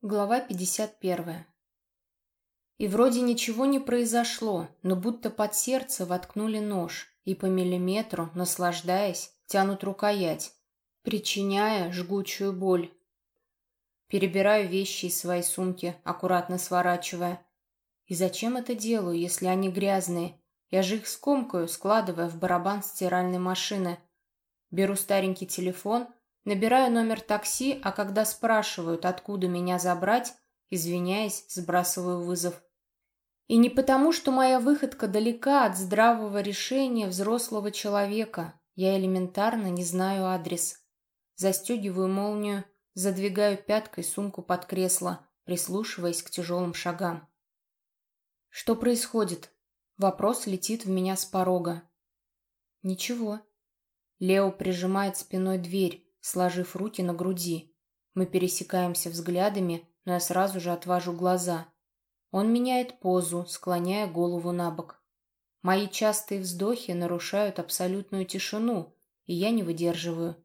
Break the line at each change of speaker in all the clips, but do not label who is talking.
Глава 51. И вроде ничего не произошло, но будто под сердце воткнули нож и по миллиметру, наслаждаясь, тянут рукоять, причиняя жгучую боль. Перебираю вещи из своей сумки, аккуратно сворачивая. И зачем это делаю, если они грязные? Я же их скомкаю, складывая в барабан стиральной машины. Беру старенький телефон — Набираю номер такси, а когда спрашивают, откуда меня забрать, извиняясь, сбрасываю вызов. И не потому, что моя выходка далека от здравого решения взрослого человека. Я элементарно не знаю адрес. Застегиваю молнию, задвигаю пяткой сумку под кресло, прислушиваясь к тяжелым шагам. Что происходит? Вопрос летит в меня с порога. Ничего. Лео прижимает спиной дверь, сложив руки на груди. Мы пересекаемся взглядами, но я сразу же отвожу глаза. Он меняет позу, склоняя голову на бок. Мои частые вздохи нарушают абсолютную тишину, и я не выдерживаю.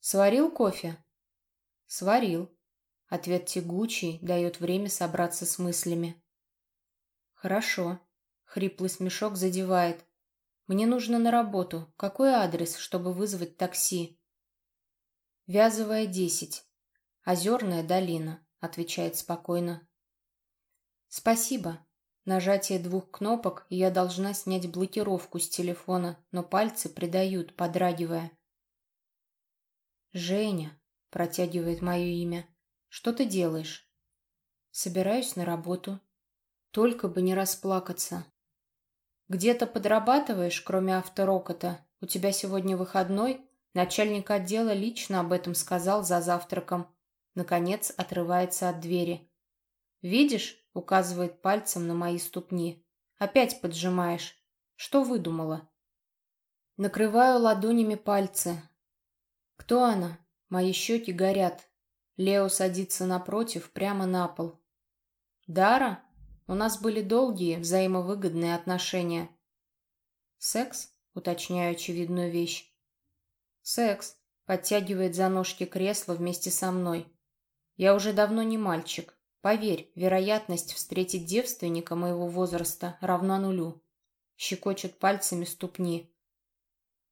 «Сварил кофе?» «Сварил». Ответ тягучий, дает время собраться с мыслями. «Хорошо». Хриплый смешок задевает. «Мне нужно на работу. Какой адрес, чтобы вызвать такси?» «Вязовая, десять. Озерная долина», — отвечает спокойно. «Спасибо». Нажатие двух кнопок, и я должна снять блокировку с телефона, но пальцы придают, подрагивая. «Женя», — протягивает мое имя, — «что ты делаешь?» «Собираюсь на работу. Только бы не расплакаться». «Где-то подрабатываешь, кроме авторокота? У тебя сегодня выходной?» Начальник отдела лично об этом сказал за завтраком. Наконец отрывается от двери. «Видишь?» — указывает пальцем на мои ступни. «Опять поджимаешь. Что выдумала?» Накрываю ладонями пальцы. «Кто она?» Мои щеки горят. Лео садится напротив, прямо на пол. «Дара? У нас были долгие, взаимовыгодные отношения». «Секс?» — уточняю очевидную вещь. Секс. Подтягивает за ножки кресла вместе со мной. Я уже давно не мальчик. Поверь, вероятность встретить девственника моего возраста равна нулю. Щекочет пальцами ступни.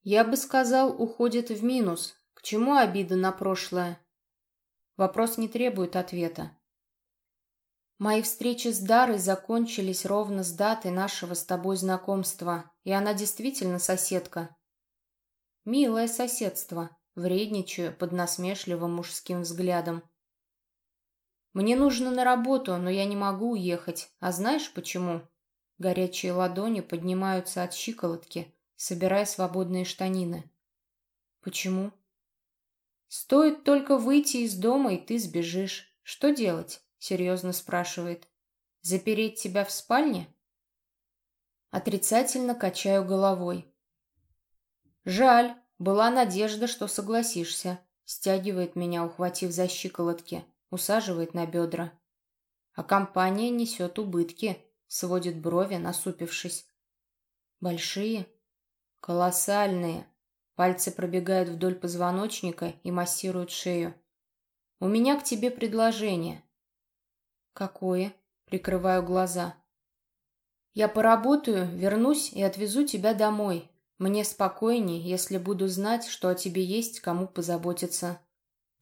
Я бы сказал, уходит в минус. К чему обида на прошлое? Вопрос не требует ответа. Мои встречи с Дарой закончились ровно с датой нашего с тобой знакомства, и она действительно соседка, Милое соседство, вредничаю под насмешливым мужским взглядом. Мне нужно на работу, но я не могу уехать. А знаешь почему? Горячие ладони поднимаются от щиколотки, собирая свободные штанины. Почему? Стоит только выйти из дома, и ты сбежишь. Что делать? Серьезно спрашивает. Запереть тебя в спальне? Отрицательно качаю головой. «Жаль. Была надежда, что согласишься». Стягивает меня, ухватив за щиколотки. Усаживает на бедра. А компания несет убытки. Сводит брови, насупившись. «Большие?» «Колоссальные». Пальцы пробегают вдоль позвоночника и массируют шею. «У меня к тебе предложение». «Какое?» Прикрываю глаза. «Я поработаю, вернусь и отвезу тебя домой. Мне спокойней, если буду знать, что о тебе есть кому позаботиться.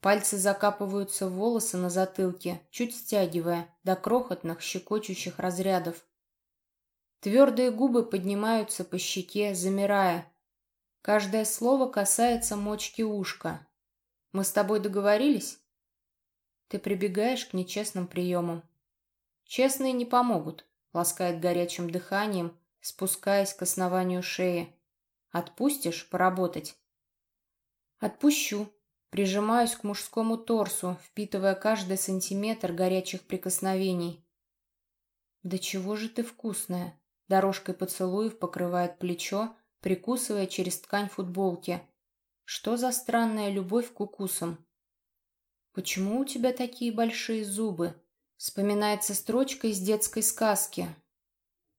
Пальцы закапываются в волосы на затылке, чуть стягивая, до крохотных щекочущих разрядов. Твердые губы поднимаются по щеке, замирая. Каждое слово касается мочки ушка. Мы с тобой договорились? Ты прибегаешь к нечестным приемам. Честные не помогут, ласкает горячим дыханием, спускаясь к основанию шеи. Отпустишь поработать?» «Отпущу». Прижимаюсь к мужскому торсу, впитывая каждый сантиметр горячих прикосновений. «Да чего же ты вкусная!» Дорожкой поцелуев покрывает плечо, прикусывая через ткань футболки. «Что за странная любовь к укусам?» «Почему у тебя такие большие зубы?» Вспоминается строчка из детской сказки.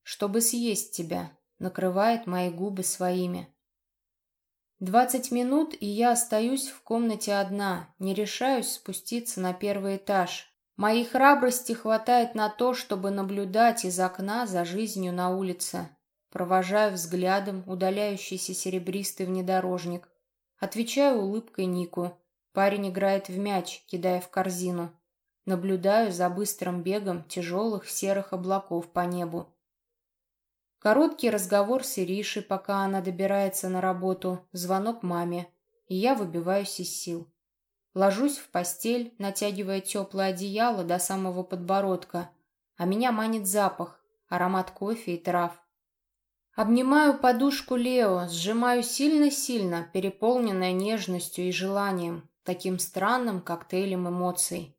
«Чтобы съесть тебя», накрывает мои губы своими. Двадцать минут, и я остаюсь в комнате одна, не решаюсь спуститься на первый этаж. Моей храбрости хватает на то, чтобы наблюдать из окна за жизнью на улице. Провожаю взглядом удаляющийся серебристый внедорожник. Отвечаю улыбкой Нику. Парень играет в мяч, кидая в корзину. Наблюдаю за быстрым бегом тяжелых серых облаков по небу. Короткий разговор с Иришей, пока она добирается на работу, звонок маме, и я выбиваюсь из сил. Ложусь в постель, натягивая теплое одеяло до самого подбородка, а меня манит запах, аромат кофе и трав. Обнимаю подушку Лео, сжимаю сильно-сильно, переполненная нежностью и желанием, таким странным коктейлем эмоций.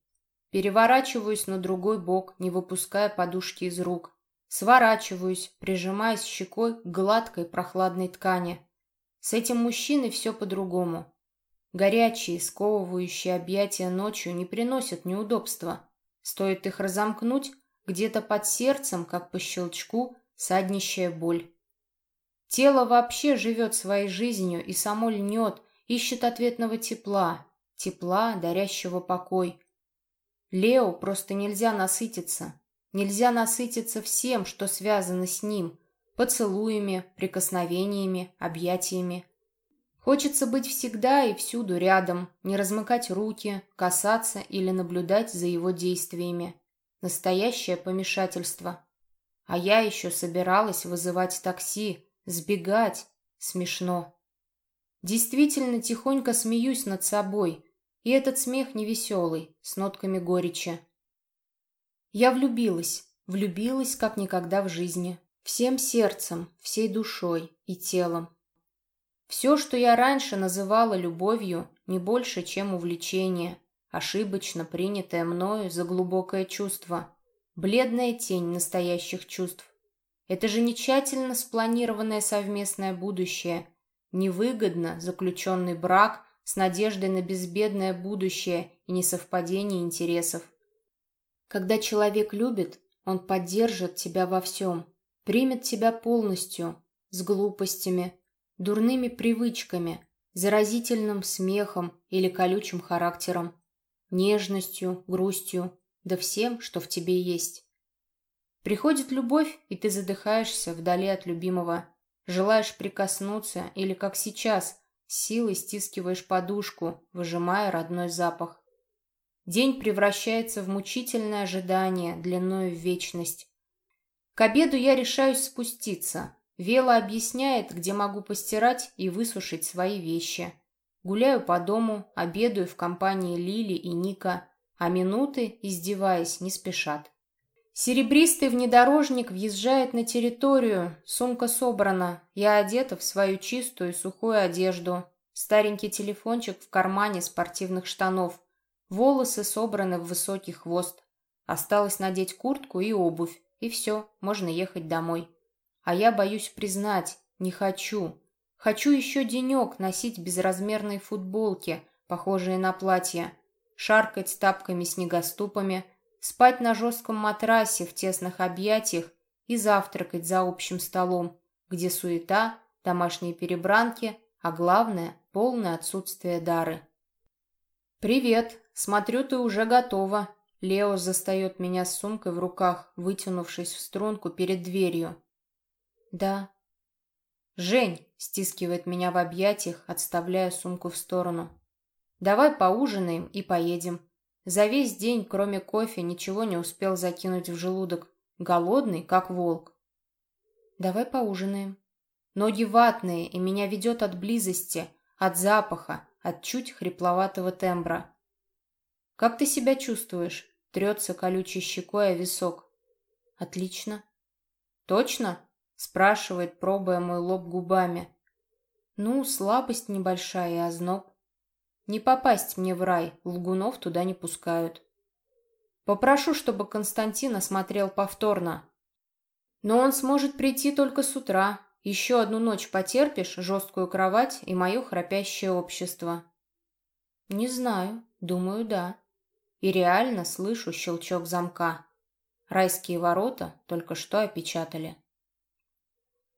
Переворачиваюсь на другой бок, не выпуская подушки из рук. Сворачиваюсь, прижимаясь щекой к гладкой прохладной ткани. С этим мужчиной все по-другому. Горячие, сковывающие объятия ночью не приносят неудобства. Стоит их разомкнуть, где-то под сердцем, как по щелчку, саднищая боль. Тело вообще живет своей жизнью и само льнет, ищет ответного тепла, тепла, дарящего покой. Лео просто нельзя насытиться. Нельзя насытиться всем, что связано с ним, поцелуями, прикосновениями, объятиями. Хочется быть всегда и всюду рядом, не размыкать руки, касаться или наблюдать за его действиями. Настоящее помешательство. А я еще собиралась вызывать такси, сбегать. Смешно. Действительно тихонько смеюсь над собой, и этот смех невеселый, с нотками горечи. Я влюбилась, влюбилась как никогда в жизни, всем сердцем, всей душой и телом. Все, что я раньше называла любовью, не больше, чем увлечение, ошибочно принятое мною за глубокое чувство, бледная тень настоящих чувств. Это же не тщательно спланированное совместное будущее, невыгодно заключенный брак с надеждой на безбедное будущее и несовпадение интересов. Когда человек любит, он поддержит тебя во всем, примет тебя полностью, с глупостями, дурными привычками, заразительным смехом или колючим характером, нежностью, грустью, да всем, что в тебе есть. Приходит любовь, и ты задыхаешься вдали от любимого, желаешь прикоснуться или, как сейчас, силой стискиваешь подушку, выжимая родной запах. День превращается в мучительное ожидание длиною в вечность. К обеду я решаюсь спуститься, Вела объясняет, где могу постирать и высушить свои вещи. Гуляю по дому, обедаю в компании Лили и Ника, а минуты, издеваясь, не спешат. Серебристый внедорожник въезжает на территорию, сумка собрана, я одета в свою чистую сухую одежду, старенький телефончик в кармане спортивных штанов, волосы собраны в высокий хвост. Осталось надеть куртку и обувь, и все, можно ехать домой. А я боюсь признать, не хочу. Хочу еще денек носить безразмерные футболки, похожие на платья, шаркать тапками-снегоступами, спать на жестком матрасе в тесных объятиях и завтракать за общим столом, где суета, домашние перебранки, а главное — полное отсутствие дары. «Привет! Смотрю, ты уже готова!» Лео застает меня с сумкой в руках, вытянувшись в струнку перед дверью. «Да». «Жень!» — стискивает меня в объятиях, отставляя сумку в сторону. «Давай поужинаем и поедем. За весь день, кроме кофе, ничего не успел закинуть в желудок. Голодный, как волк». «Давай поужинаем». Ноги ватные, и меня ведет от близости, от запаха, от чуть хрипловатого тембра. «Как ты себя чувствуешь?» — трется колючей щекой о висок. «Отлично». «Точно?» Спрашивает, пробуя мой лоб губами. Ну, слабость небольшая и озноб. Не попасть мне в рай, лгунов туда не пускают. Попрошу, чтобы Константин осмотрел повторно. Но он сможет прийти только с утра. Еще одну ночь потерпишь, жесткую кровать и мое храпящее общество. Не знаю, думаю, да. И реально слышу щелчок замка. Райские ворота только что опечатали.